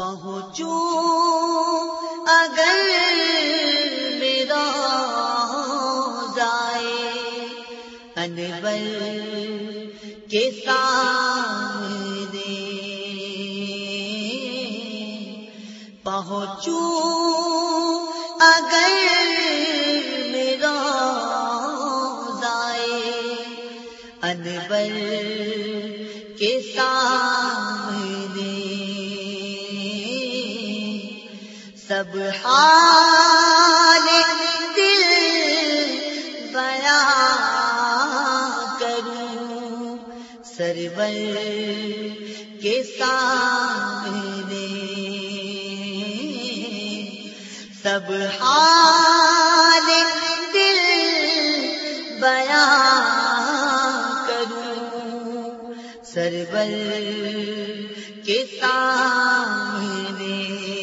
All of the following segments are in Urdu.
پہنچو۔ اگر میرا جائے انور کے ساتھ حال دل بیان کروں، سرور کے سامنے۔ سب حال دل بیان کروں، سرور کے سامنے۔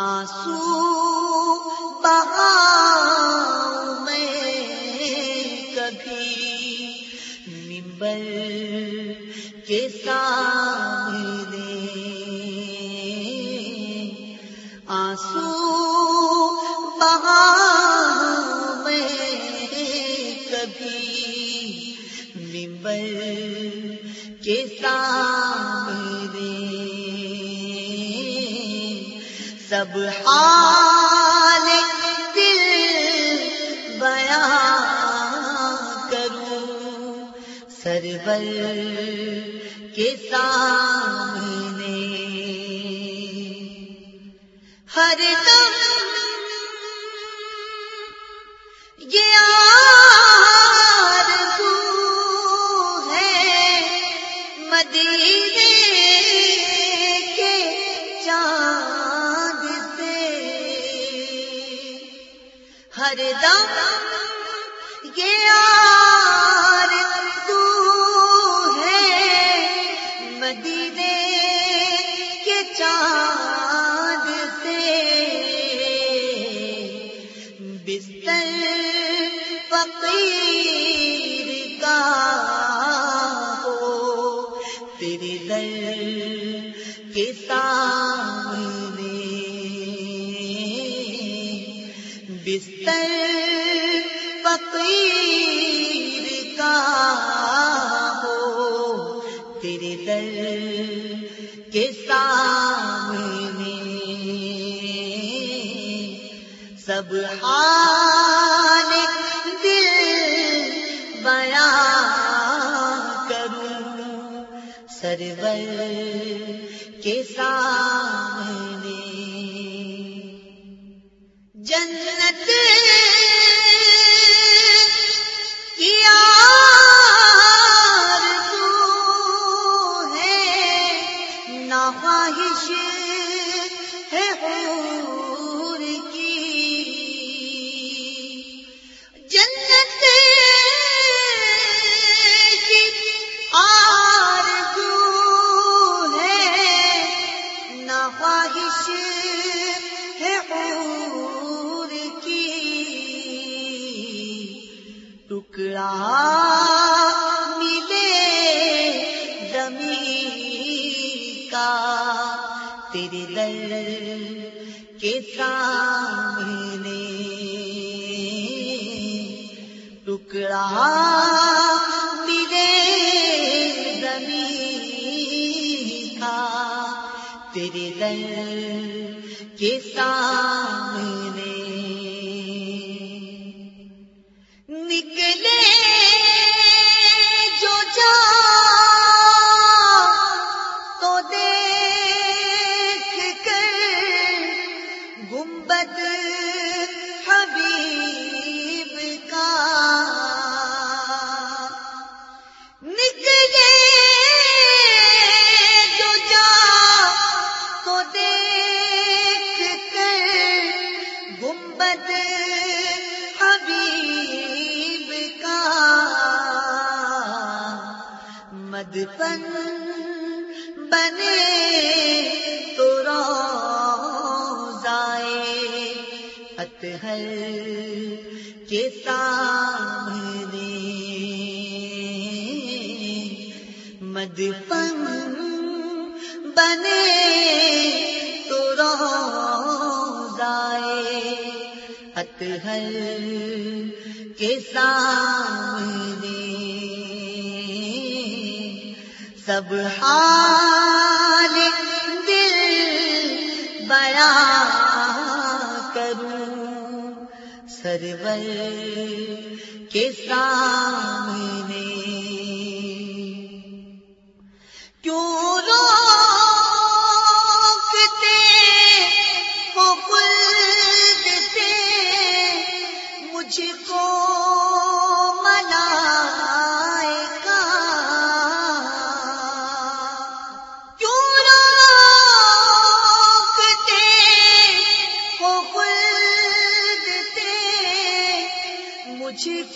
آنسو بہاؤں میں کبھی ممبر کے سامنے آنسو بہاؤں میں کبھی ممبر کے سامنے حال دل بیان کروں سرور کے سامنے ہر سے بستر فقیر کا ہو تیرے در کے سامنے۔ بستر فقیر سب حال دل بیان کروں سرور کے سامنے کا تیرے در کے سامنے۔ ٹکڑا ملے زمین کا تیرے در کے سامنے۔ مدفن بنے تو روزائے اطہر کے سامنے مدفن بنے تو روزائے اطہر کے سامنے سب حال دل بڑا کروں۔ سرور کے سامنے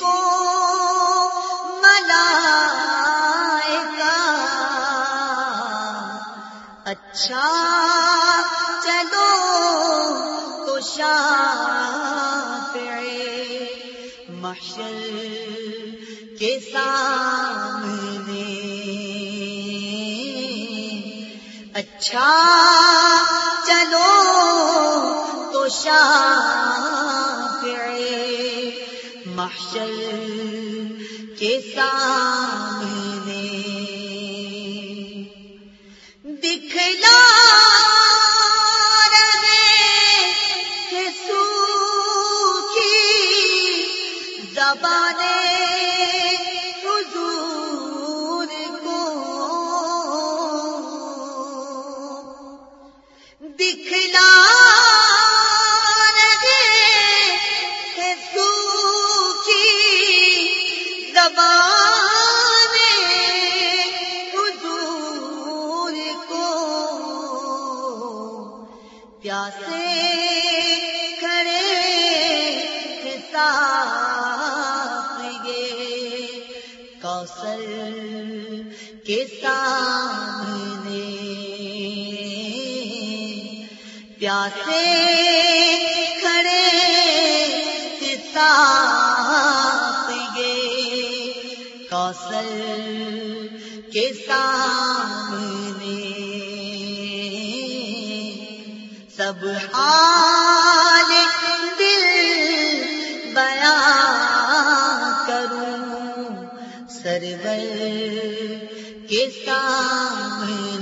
کو ملائکہ۔ اچھا چلو تو شافع محشر کے سامنے۔ اچھا چلو تو شافع محشر کے سامنے دکھلا ہیں ساقیے کوثر کے سامنے۔ پیاسے کھڑے ہیں ساقیے کوثر کے سامنے۔ سب حال دل کے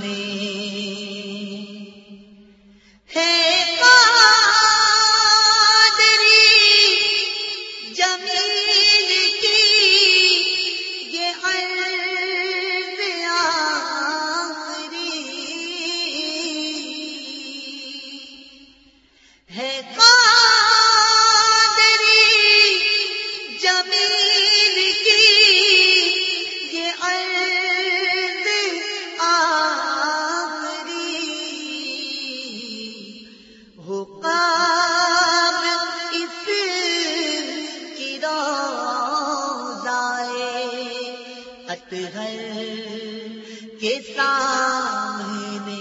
کے سامنے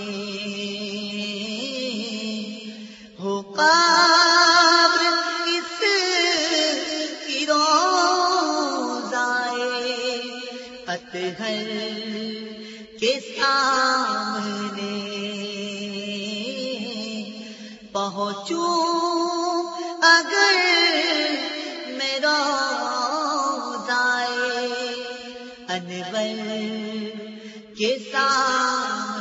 ہو قبر اس کی روزائے اتحر کے سامنے پہنچوں اگر میرا دائے انور کے ساتھ